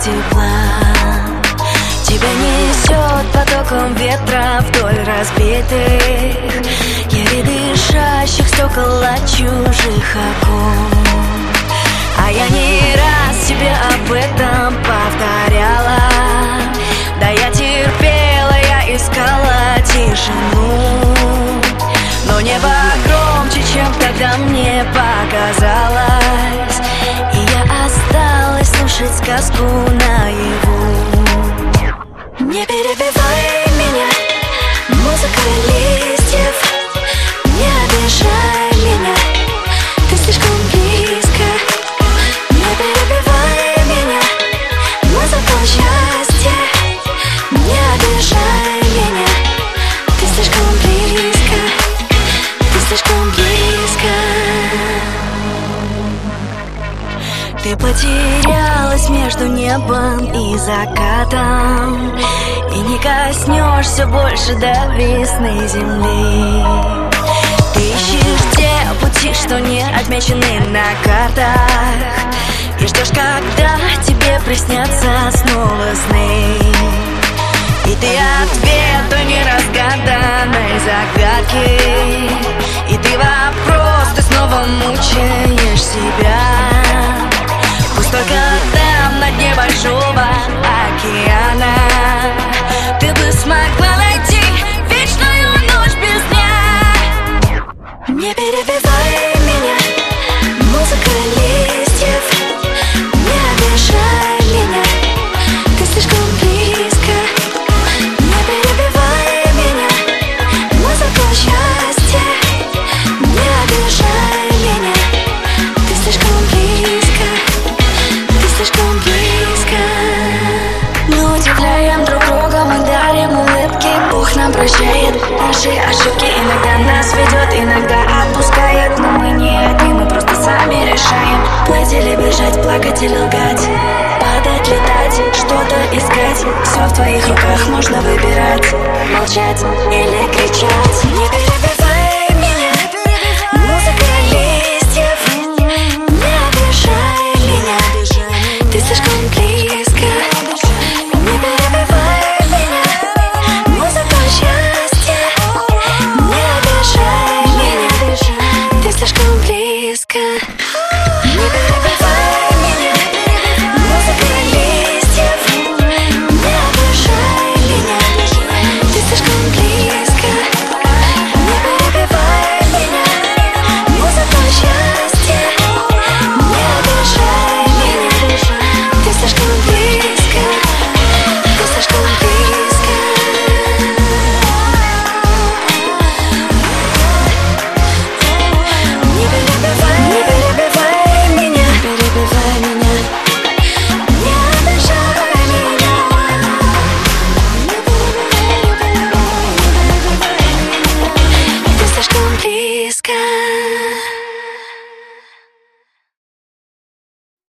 тепла. Тебя несет потоком ветра вдоль разбитых. Еле дышащих стекол от чужих окон. А я не раз тебе об этом повторяла. Да я терпела, я искала тишину. Но небо громче, чем тогда мне показалось. И я осталась слушать сказку Ты потерялась между небом и закатом. И не коснешься больше до весны земли. Ты ищешь те пути, что не отмечены на картах. И ждешь, когда тебе приснятся снова сны. И ты ответ той неразгаданной загадки. И ты вопрос, ты снова мучаешь большого океана. Ты бы смогла найти вечную ночь без дня. Не перебивай наши ошибки Иногда нас ведет, иногда отпускает Но мы не одни, мы просто сами решаем Плыть или бежать, плакать или лгать Падать, летать, что-то искать. Все в твоих руках можно выбирать Молчать или кричать sky.